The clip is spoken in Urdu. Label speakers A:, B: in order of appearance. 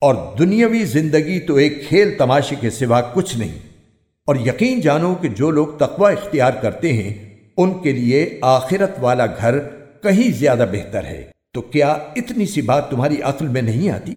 A: اور دنیاوی زندگی تو ایک کھیل تماشے کے سوا کچھ نہیں۔ اور یقین جانو کہ جو لوگ تقوی اختیار کرتے ہیں، ان کے لیے آخرت والا گھر کہیں زیادہ بہتر ہے۔ تو کیا اتنی سی بات تمہاری عقل میں نہیں آتی؟